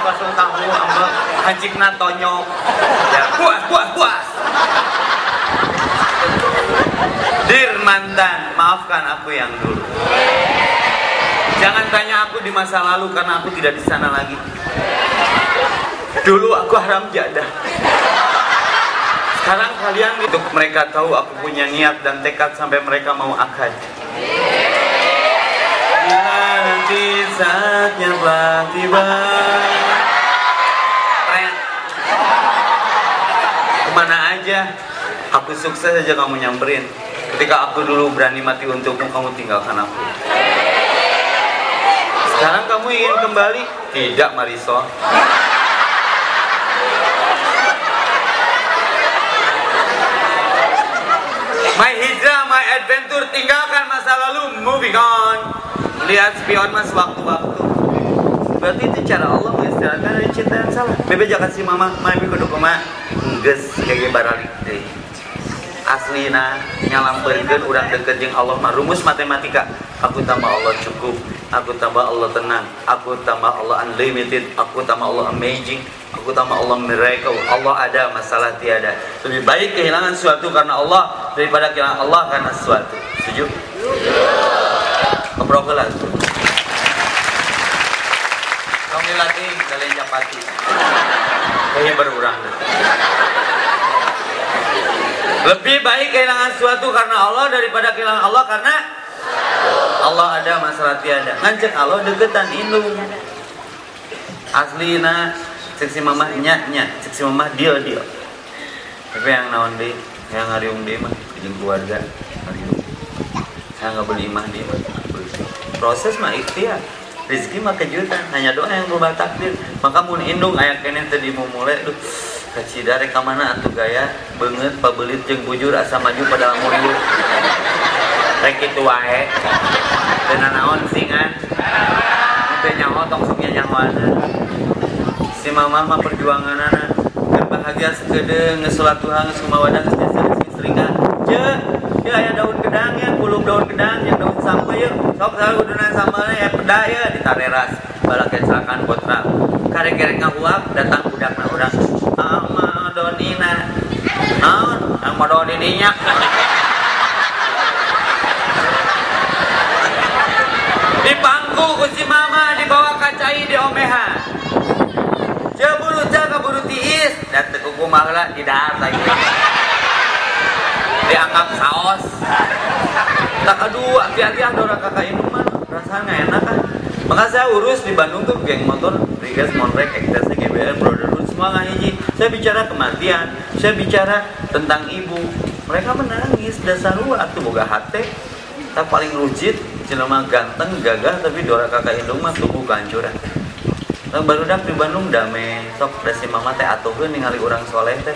Pasung tahu ambek hancikna tonyok ya puas puas puas Dir mantan, maafkan aku yang dulu. Jangan tanya aku di masa lalu karena aku tidak di sana lagi. Dulu aku haram jadah. Sekarang kalian untuk mereka tahu aku punya niat dan tekad sampai mereka mau akad. Bila nanti saatnya telah tiba. Ke mana aja, aku sukses aja kamu nyamperin. Ketika aku dulu berani mati untukmu, kamu tinggalkan aku. Sekarang kamu ingin kembali? Tidak, Marisol. My hijrah, my adventure, tinggalkan masa lalu, moving on. Lihat spion mas waktu-waktu. Berarti itu cara Allah mengistirahatkan dari cinta yang salah. Bebe jangan si mama, mami kudu koma, ngges kayak baralik deh aslina nyalamperkeun urang deket jeung Allah mah. Rumus matematika. Aku tambah Allah cukup. Aku tambah Allah tenang. Aku tambah Allah unlimited. Aku tambah Allah amazing. Aku tambah Allah miracle. Allah ada masalah tiada. Lebih baik kehilangan sesuatu karena Allah daripada kehilangan Allah karena sesuatu. Setuju? Ngobrol lah kami latih kalian japati kayak berurang lebih baik kehilangan sesuatu karena Allah daripada kehilangan Allah karena Allah ada masalah tiada. Ngancek Allah deketan indung. Aslina seksi mamah nya nya, seksi mamah dia dia. Tapi yang naon deh, yang ngariung deh mah jeung keluarga ngariung. Saya nggak beli imah dia mah. Proses mah ikhtiar. Rizki mah kejutan, hanya doa yang berubah takdir. Maka mun indung ayat kene tadi mau mulai, duh, kacida reka mana atuh gaya? Banget pabelit jeung bujur asa maju pada ieu rek kitu wae. Teu naon singan teu nyaho tong sok nyahoana. Si mama mah perjuanganana keur bahagia sekedeung geus Tuhan geus kumawadah geus jasa sing seringan je ya aya daun gedang ya kulub daun gedang yang daun samba yuk sok salah kudunan sambana ya peda ya ditareras balak kecelakaan potra karek-karek ngahuap datang budak na urang. Ama donina naon yang mau doninya di pangku ku si mama dibawa kacai di omehan Jeburu jaga buru tiis. Dan teku kumala di dahar lagi dianggap saos. Tak aduh hati-hati ada orang kakak ini mah rasanya enak kan maka saya urus di Bandung tuh geng motor Rigas Monrek Ekstasi GBR Brotherhood semua nggak hiji saya bicara kematian saya bicara tentang ibu. Mereka menangis dasar ruat tuh boga hati. Tak paling rujit jelema ganteng gagah tapi dua kakak indung mah tubuh kehancuran Nah, baru dak di Bandung damai. Sok dasi mama teh atuhkeun ningali orang soleh teh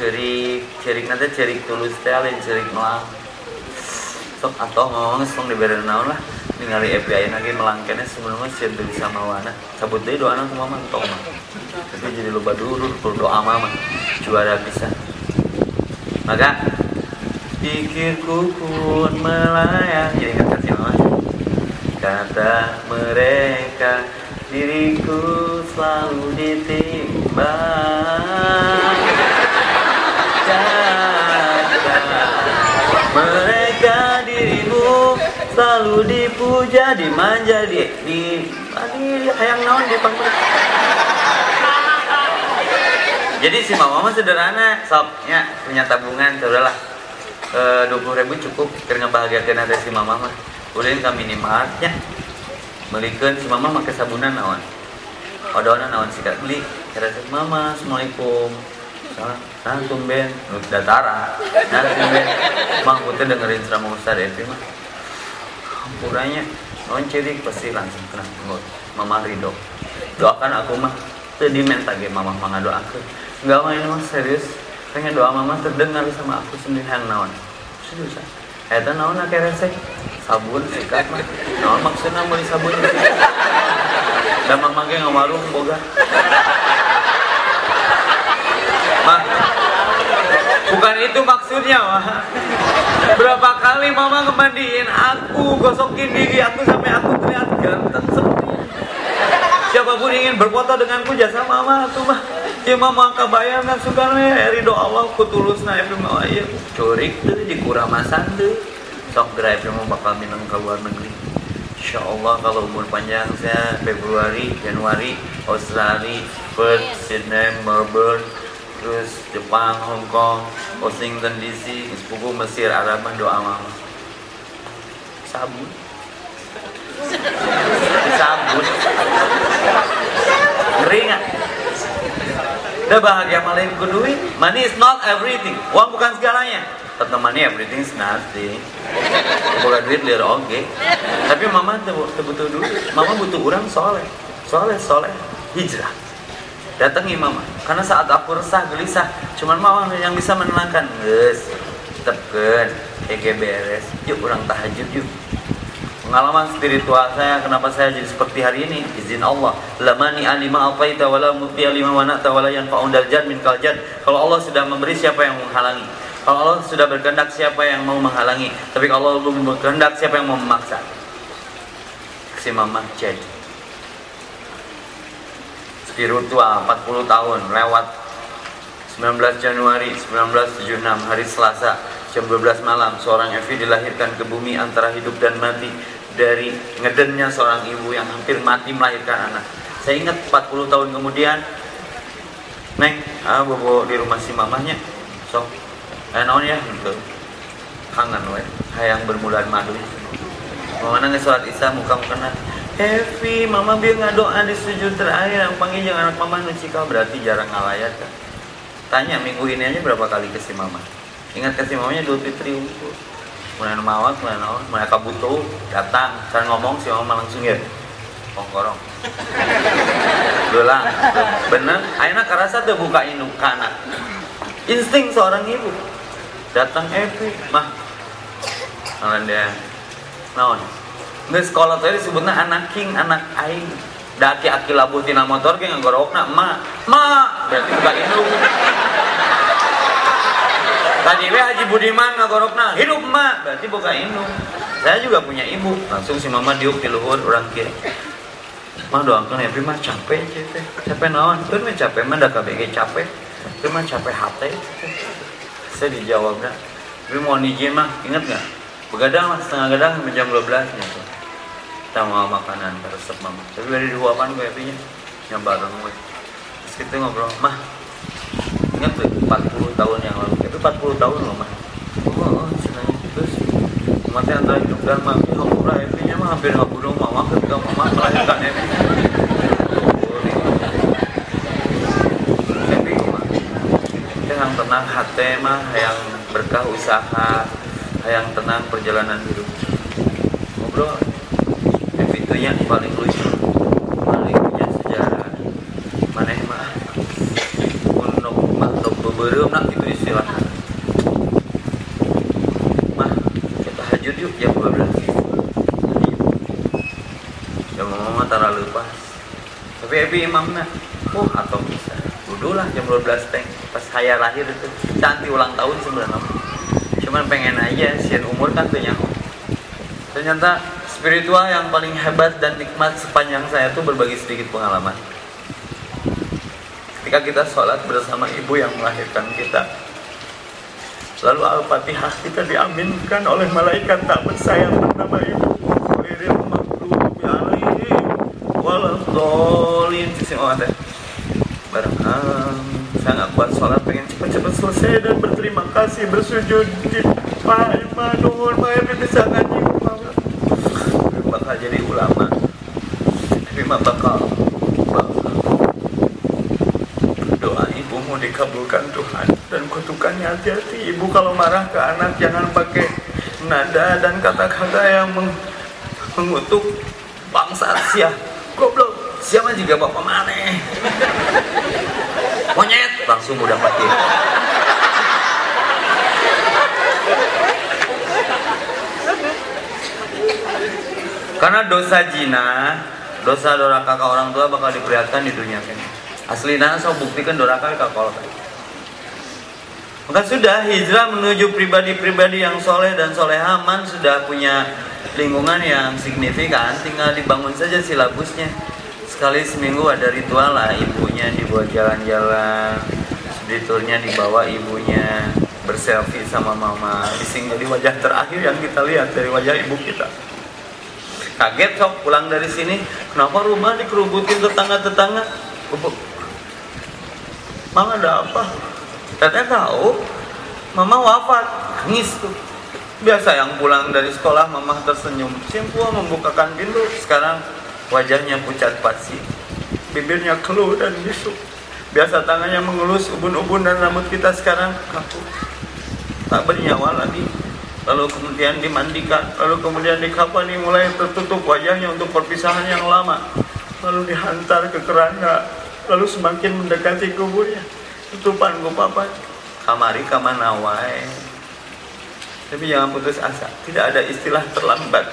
cerik cerik nanti cerik tulus teh lain cerik melang. Sok atoh ngomong sok diberi naon lah. Ningali FBI lagi melangkene sebelumnya sih bisa mawana cabut deh doa nang mama tong mah. Tapi jadi lupa dulu perlu doa mama juara bisa. Maka pikirku pun melayang. Jadi kan kasih mama. Kata mereka diriku selalu ditimbang dipuja, dimanja, di di di hayang naon di panggung. Jadi si mama mah sederhana, sobnya punya tabungan, saudara dua puluh ribu cukup karena bahagiakan ada si mama mah. Udah ke minimartnya, belikan si mama pakai sabunan naon. Odonan naon sikat beli, kata mama, assalamualaikum. Nah, tumben, udah tara. Nah, tumben, mang kita dengerin ceramah Ustaz Evi mah. Hampuranya, non cirik pasti langsung kena Mama Ridho. Doakan aku mah, tadi minta ge mama mangga doakan Enggak main mas serius. Pengen doa mama terdengar sama aku sendiri yang naon. Serius. Eta naon akhirnya resek. Sabun sikat mah. Naon maksudnya mau sabun. Dan mama ge ngawarung boga. Bukan itu maksudnya mah. Berapa kali mama ngemandiin aku, gosokin gigi aku sampai aku terlihat ganteng seperti Siapa pun ingin berfoto denganku jasa mama tuh mah Ya mama kabayangan sukarnya ridho Allah kutulus na itu mau aja curik tuh di kuramasan tuh sok drive mau bakal minum ke luar negeri. Insya Allah kalau umur panjang saya Februari, Januari, Australia, Perth, Sydney, Melbourne, terus Jepang, Hong Kong, Washington DC, sepupu Mesir, Arab, doa mama. Sabun. Sabun. Ngeri nggak? Udah bahagia malah ikut duit. Money is not everything. Uang bukan segalanya. Tetap money everything is nothing. Bukan duit liar oke. Okay. Tapi mama butuh duit. Mama butuh orang soleh. Soleh, soleh. Hijrah. Datangi mama. Karena saat aku resah, gelisah. Cuman mama yang bisa menenangkan. Guys, tepken. Ege beres. Yuk orang tahajud yuk pengalaman spiritual saya kenapa saya jadi seperti hari ini izin Allah lamani alima afaita wala muti alima wa na'ta wala yanfa'un daljad min kaljad kalau Allah sudah memberi siapa yang menghalangi kalau Allah sudah berkehendak siapa yang mau menghalangi tapi kalau Allah belum berkehendak siapa yang mau memaksa si mama cek spiritual 40 tahun lewat 19 Januari 1976 hari Selasa jam 12 malam seorang Evi dilahirkan ke bumi antara hidup dan mati dari ngedennya seorang ibu yang hampir mati melahirkan anak. Saya ingat 40 tahun kemudian, Neng, ah bobo di rumah si mamanya, sok, eh naon ya, gitu. Kangen we, hayang bermulan madu. Mama nangis sholat isya muka kena. Heavy, mama biar ngadoa di sujud terakhir, yang panggil jangan anak mama nucikal berarti jarang ngalayat kan. Tanya minggu ini aja berapa kali ke si mama. Ingat ke si mamanya dua fitri unggul mulai mawat mulai naon mulai kabutu datang. Saya ngomong si mama langsung ya kongkorong Dulang, bener. Akhirnya kerasa tuh buka induk kanak insting seorang ibu. Datang Evi mah. Naon dia? Naon nggak sekolah tadi disebutnya anak king anak aing daki aki labuh tina motor ge ngagorokna ma ma berarti buka induk Tadi we Haji Budiman ngagorokna hidup emak berarti buka indung. Saya juga punya ibu. Langsung si mama diuk di luhur orang kiri. Mah doakan ya, mah capek teh. Capek naon? Kan mah capek mah dah KBG capek. Itu mah capek hati. Saya dijawabnya. Tapi mau nijin mah inget nggak? Begadang setengah gadang jam 12 gitu. Mau makanan resep mama. Tapi dari dua apaan gue ya yang bareng gue. Terus kita ngobrol, mah ingat tuh 40 tahun yang lalu. Itu 40 tahun loh mah oh, oh senang terus mati antara hidup dan mati hampura Evinya mah hampir ngabunuh mama ketika mama melahirkan Evi mah yang tenang hati mah yang berkah usaha yang tenang perjalanan hidup. Ngobrol Itu yang paling lucu paling punya sejarah. Mana mah berem nak gitu istilahnya. Mah kita hajud yuk jam 12 jam mama tara lepas tapi Ebi imamnya oh atau bisa. Dulu lah jam 12 teng. Pas saya lahir itu cantik ulang tahun sebenarnya. Cuman pengen aja sian umur kan tuh ternyata spiritual yang paling hebat dan nikmat sepanjang saya itu berbagi sedikit pengalaman. Ketika kita sholat bersama ibu yang melahirkan kita, lalu Al-Fatihah kita diaminkan oleh malaikat tak bersayang bernama ibu. Waladolin, bareng saya nggak kuat sholat pengen cepat-cepat selesai dan berterima kasih bersujud di Pak Imanul Maha bisa ngaji bakal jadi ulama tapi mah bakal, doa ibumu dikabulkan Tuhan dan kutukannya hati-hati. Ibu kalau marah ke anak jangan pakai nada dan kata-kata yang meng mengutuk bangsa sia goblok siapa juga bapak mana monyet langsung udah mati Karena dosa jina, dosa doraka ke orang tua bakal diperlihatkan di dunia ini. Aslina so buktikan doraka ke kalau Maka sudah hijrah menuju pribadi-pribadi yang soleh dan solehaman sudah punya lingkungan yang signifikan. Tinggal dibangun saja silabusnya. Sekali seminggu ada ritual lah ibunya dibuat jalan-jalan, spiriturnya dibawa ibunya berselfie sama mama. Bising jadi wajah terakhir yang kita lihat dari wajah ibu kita kaget sok pulang dari sini. Kenapa rumah dikerubutin tetangga-tetangga? Mama ada apa? Teteh tahu. Mama wafat. Nangis tuh. Biasa yang pulang dari sekolah mama tersenyum. Simpul membukakan pintu. Sekarang wajahnya pucat pasi bibirnya keluh dan bisu. Biasa tangannya mengelus ubun-ubun dan rambut kita sekarang kaku. Tak bernyawa lagi lalu kemudian dimandikan, lalu kemudian dikapani mulai tertutup wajahnya untuk perpisahan yang lama, lalu dihantar ke keranda, lalu semakin mendekati kuburnya, tutupan ku papa, kamari kamanawai. Tapi jangan putus asa, tidak ada istilah terlambat.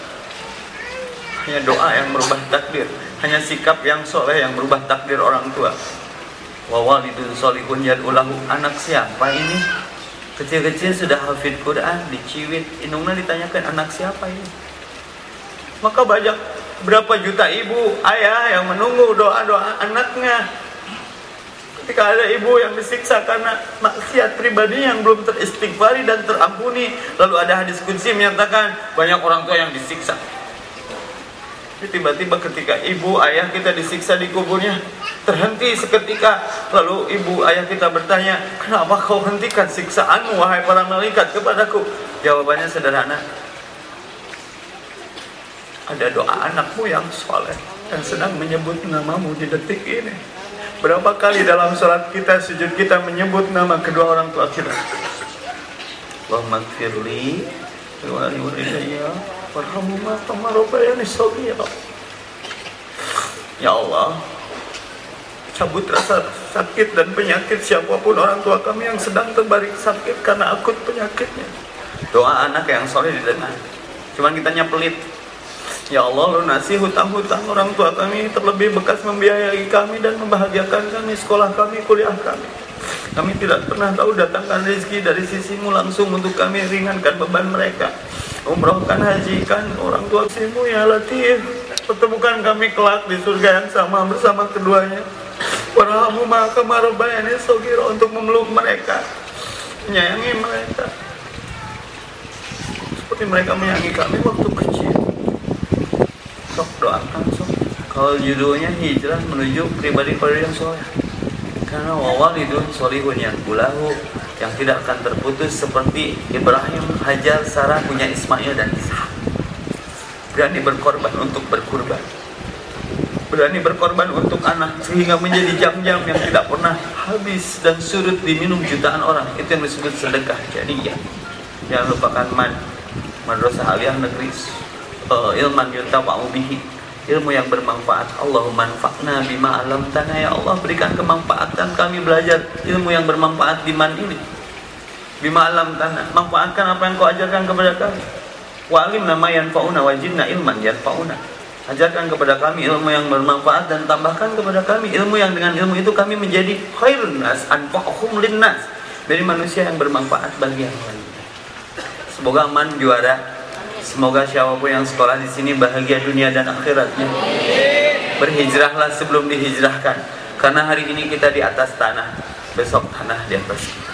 Hanya doa yang merubah takdir, hanya sikap yang soleh yang merubah takdir orang tua. Wawalidun solihun ulahu anak siapa ini? Kecil-kecil sudah hafid Quran, diciwit, indungnya ditanyakan anak siapa ini? Maka banyak berapa juta ibu, ayah yang menunggu doa-doa anaknya. Ketika ada ibu yang disiksa karena maksiat pribadi yang belum teristighfari dan terampuni, lalu ada hadis kunci menyatakan banyak orang tua yang disiksa tiba-tiba ketika ibu ayah kita disiksa di kuburnya terhenti seketika. Lalu ibu ayah kita bertanya kenapa kau hentikan siksaanmu wahai para malaikat kepadaku? Jawabannya sederhana. Ada doa anakmu yang soleh dan sedang menyebut namamu di detik ini. Berapa kali dalam sholat kita sujud kita menyebut nama kedua orang tua kita? Allahumma gfirli wa Ya Allah, cabut rasa sakit dan penyakit siapa pun orang tua kami yang sedang terbaring sakit karena akut penyakitnya. Doa anak yang soleh didengar. Cuman kita pelit. Ya Allah, lunasi hutang-hutang orang tua kami terlebih bekas membiayai kami dan membahagiakan kami, sekolah kami, kuliah kami. Kami tidak pernah tahu datangkan rezeki dari sisimu langsung untuk kami ringankan beban mereka umrohkan hajikan orang tua simu ya Latif. Pertemukan kami kelak di surga yang sama bersama keduanya. Warhamu maka marobayani sogiro untuk memeluk mereka menyayangi mereka. Seperti mereka menyayangi kami waktu kecil. Sok doakan sok. Kalau judulnya hijrah menuju pribadi-pribadi yang soleh. Karena wawal itu solihun yang bulahu yang tidak akan terputus seperti Ibrahim, Hajar, Sarah punya Ismail dan Ishak. Berani berkorban untuk berkurban. Berani berkorban untuk anak sehingga menjadi jam-jam yang tidak pernah habis dan surut diminum jutaan orang. Itu yang disebut sedekah jadi ya Jangan lupakan man madrasah aliyah negeri uh, ilman yuntafa'u bihi ilmu yang bermanfaat. Allahumma anfa'na bima alam tanah ya Allah berikan kemanfaatan kami belajar ilmu yang bermanfaat di man ini. Bima alam tanah manfaatkan apa yang kau ajarkan kepada kami. Wa alim nama yanfa'una wajidna ilman yanfa'una. Ajarkan kepada kami ilmu yang bermanfaat dan tambahkan kepada kami ilmu yang dengan ilmu itu kami menjadi khairun nas anfa'uhum linnas. Dari manusia yang bermanfaat bagi yang lain. Semoga man juara Semoga siapa pun yang sekolah di sini bahagia dunia dan akhiratnya. Berhijrahlah sebelum dihijrahkan. Karena hari ini kita di atas tanah, besok tanah di atas kita.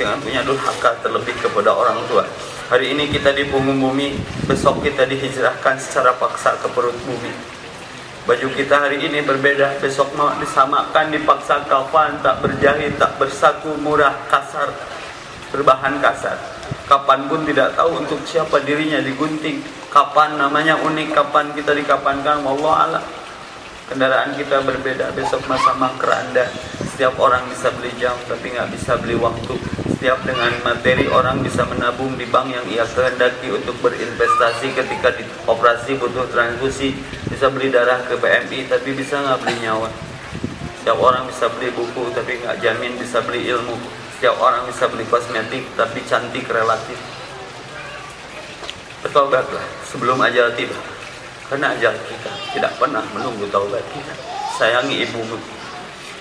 Jangan punya durhaka terlebih kepada orang tua. Hari ini kita di punggung bumi, besok kita dihijrahkan secara paksa ke perut bumi. Baju kita hari ini berbeda, besok mau disamakan dipaksa kafan, tak berjahit, tak bersaku, murah, kasar, berbahan kasar. Kapan pun tidak tahu untuk siapa dirinya digunting, kapan namanya unik, kapan kita dikapankan, Allah Allah. Kendaraan kita berbeda, besok masa keranda. Setiap orang bisa beli jam, tapi nggak bisa beli waktu. Setiap dengan materi orang bisa menabung di bank yang ia kehendaki untuk berinvestasi ketika di operasi butuh transfusi. Bisa beli darah ke PMI tapi bisa nggak beli nyawa. Setiap orang bisa beli buku tapi nggak jamin bisa beli ilmu setiap orang bisa beli kosmetik tapi cantik relatif bertobatlah sebelum ajal tiba karena ajal kita tidak pernah menunggu taubat kita sayangi ibumu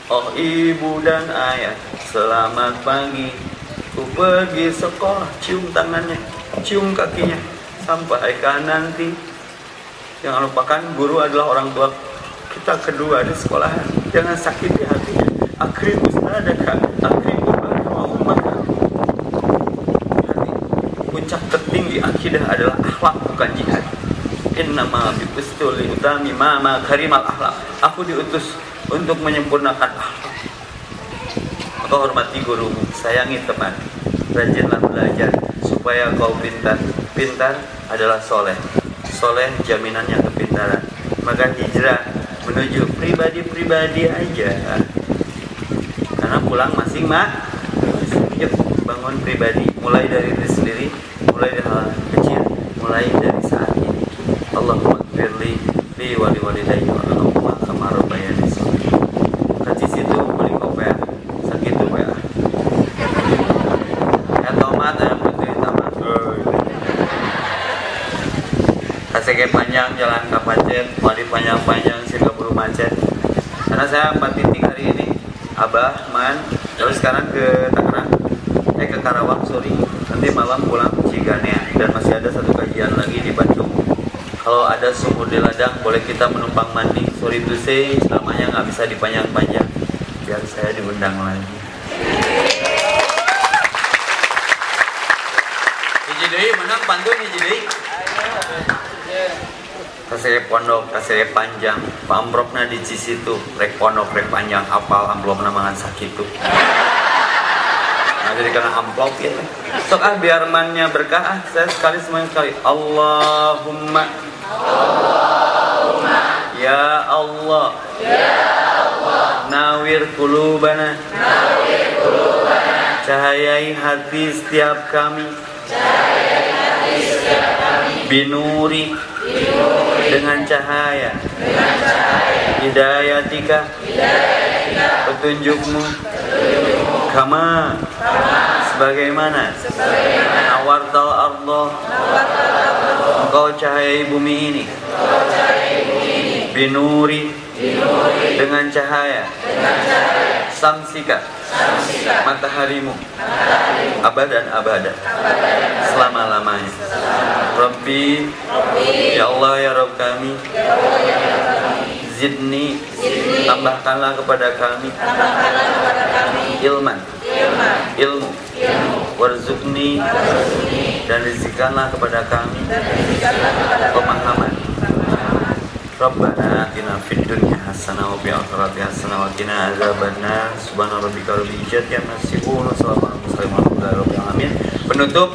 Oh ibu dan ayah, selamat pagi Ku pergi sekolah, cium tangannya, cium kakinya, sampai kan nanti. Jangan lupakan guru adalah orang tua kita kedua di sekolah. Jangan sakiti hatinya. Akrim ustadaka, akrim akidah adalah akhlak bukan jihad. Innama biustul utami mama karimal akhlak. Aku diutus untuk menyempurnakan akhlak Kau hormati gurumu, sayangi teman, rajinlah belajar supaya kau pintar. Pintar adalah soleh, soleh jaminannya kepintaran. Maka hijrah menuju pribadi-pribadi aja. Karena pulang masing mak, yuk bangun pribadi, mulai dari diri sendiri, mulai dari hal kecil, mulai dari saat ini. Allahumma firli li wali walidayya wa Allahumma kama rabbayani Kacis itu paling opera gitu ya ya tomat ya putih tomat. Kasih panjang jalan ke macet mari panjang-panjang sih buru macet karena saya empat titik hari ini Abah, Man, terus sekarang ke Tangerang eh ke Karawang, sorry nanti malam pulang ke Cigane dan masih ada satu kajian lagi di Bandung kalau ada ladang boleh kita menumpang mandi sorry to say selamanya nggak bisa dipanjang-panjang biar saya diundang lagi. Hiji menang pantun hiji. Kasih pondok, kasih panjang, pambrokna di situ, rek pondok, rek panjang, apal amplop sakit tuh. Nah, jadi karena amplop ya. Sok ah biar mannya berkah, ah, saya sekali semuanya sekali. Allahumma. Ya Allah. Ya Nawir kulubana. Nawir kulubana Cahayai hati setiap kami. Cahayai hati setiap kami Binuri. Binuri Dengan cahaya. Dengan cahaya Hidayatika. Hidayatika Petunjukmu. Petunjukmu Kama. Kama Sebagaimana. Sebagaimana Awartal Allah Awartal Allah Engkau cahayai bumi ini. Engkau cahayai Binuri. Dengan cahaya, sangsika, mataharimu, abad dan abada, selama lamanya. Rabbi, ya Allah ya Rabb kami, zidni, tambahkanlah kepada kami, ilman, ilmu, warzukni, dan rizkikanlah kepada kami. Pemahaman Rabbana atina fid dunya hasanah wa fil akhirati hasanah wa qina adzabannar. Subhana rabbika rabbil izzati amma yasifun wa salamun alal alamin. Penutup,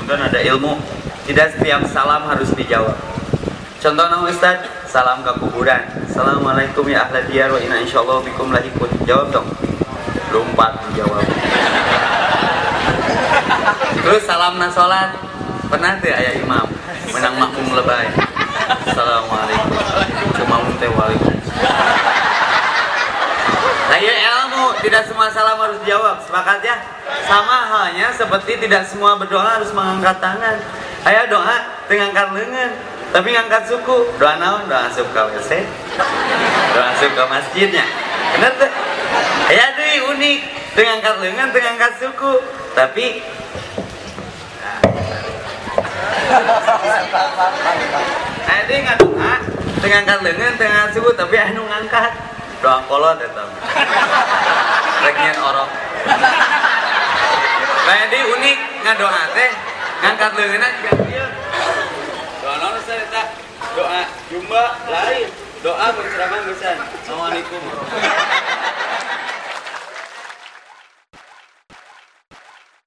kemudian ada ilmu. Tidak setiap salam harus dijawab. Contohnya Ustaz, salam ke kuburan. Assalamualaikum ya ahla diyar wa inna insyaallah bikum lahikun. Jawab dong. Lompat jawab. Terus salam na salat. Pernah tuh ayah imam menang makmum lebay. Assalamualaikum. Cuma muntah Ayo ilmu, tidak semua salam harus dijawab. Sepakat ya? Sama halnya seperti tidak semua berdoa harus mengangkat tangan. Ayo doa dengan angkat lengan, tapi ngangkat suku. Doa naon? Doa asup ke WC. Doa asup ke masjidnya. Benar tuh? Ayo deh unik dengan angkat lengan, dengan angkat suku. Tapi Edi nggak doa, dengan angkat lengan, dengan subuh tapi anu ngangkat. Doa kolot itu. Regnyen orok. Nah, Edi unik ngadoa teh, ngangkat lengan. Doa saya tak? Doa jumba lain. Doa berceramah besan. Assalamualaikum.